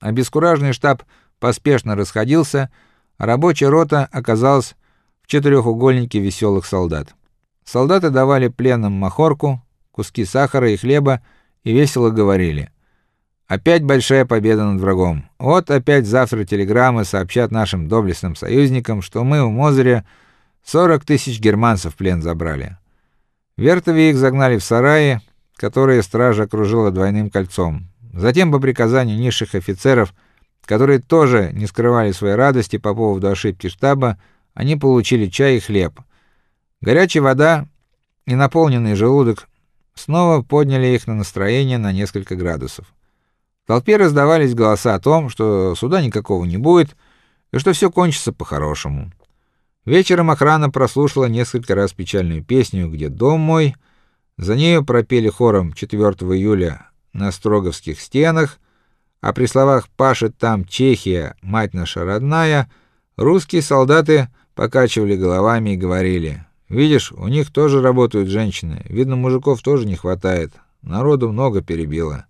Обескураженный штаб поспешно расходился, а рабочая рота оказалась в четырехугольнике веселых солдат. Солдаты давали пленным махорку, куски сахара и хлеба и весело говорили: "Опять большая победа над врагом. Вот опять завтра телеграммы сообщат нашим доблестным союзникам, что мы у Мозыря 40 тысяч германцев в плен забрали". Вертове их загнали в сараи, которые стража окружила двойным кольцом. Затем по приказанию низших офицеров, которые тоже не скрывали своей радости по поводу ошибки штаба, они получили чай и хлеб. Горячая вода и наполненный желудок снова подняли их на настроение на несколько градусов. В толпе раздавались голоса о том, что суда никакого не будет и что все кончится по-хорошему. Вечером охрана прослушала несколько раз печальную песню, где дом мой, за нею пропели хором 4 июля на Строговских стенах, а при словах Паши там Чехия, мать наша родная, русские солдаты покачивали головами и говорили: "Видишь, у них тоже работают женщины. Видно, мужиков тоже не хватает. Народу много перебило".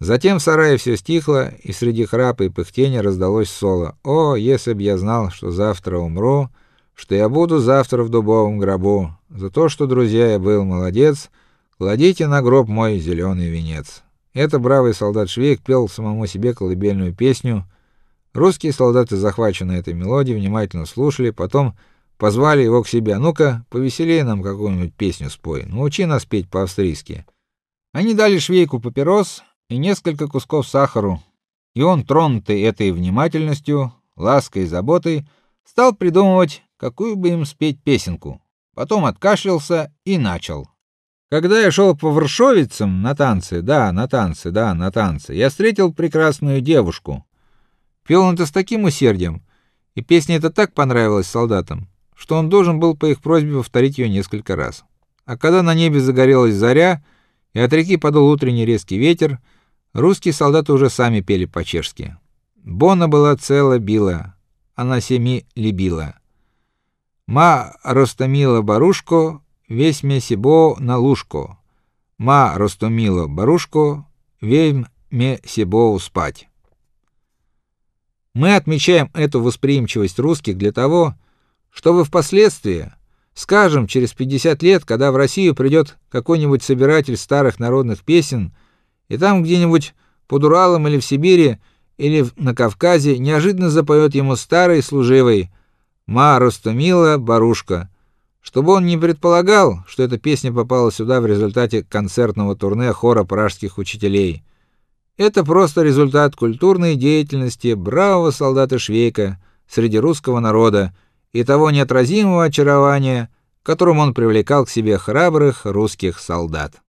Затем в сарае все стихло, и среди храпа и пыхтения раздалось соло: "О, если б я знал, что завтра умру, что я буду завтра в дубовом гробу, за то, что, друзья, я был молодец, кладите на гроб мой зеленый венец". Это бравый солдат Швейк пел самому себе колыбельную песню. Русские солдаты, захваченные этой мелодией, внимательно слушали, потом позвали его к себе. "Ну-ка, повеселее нам какую-нибудь песню спой. Научи нас петь по-австрийски". Они дали Швейку папирос и несколько кусков сахару, и он, тронутый этой внимательностью, лаской и заботой, стал придумывать, какую бы им спеть песенку. Потом откашлялся и начал: когда я шел по Варшовицам на танцы, да, на танцы, да, на танцы, я встретил прекрасную девушку. Пел он это с таким усердием, и песня эта так понравилась солдатам, что он должен был по их просьбе повторить ее несколько раз. А когда на небе загорелась заря, и от реки подул утренний резкий ветер, русские солдаты уже сами пели по-чешски. Бона была цела била, она семи любила. Ма ростомила барушко, весь сібо на лужко. Ма ростомило барушко, вейм ме сібо спать. Мы отмечаем эту восприимчивость русских для того, чтобы впоследствии, скажем, через 50 лет, когда в Россию придет какой-нибудь собиратель старых народных песен, и там где-нибудь под Уралом или в Сибири или на Кавказе неожиданно запоет ему старый служивый «Ма ростомила барушка», чтобы он не предполагал, что эта песня попала сюда в результате концертного турне хора пражских учителей. Это просто результат культурной деятельности бравого солдата Швейка среди русского народа и того неотразимого очарования, которым он привлекал к себе храбрых русских солдат.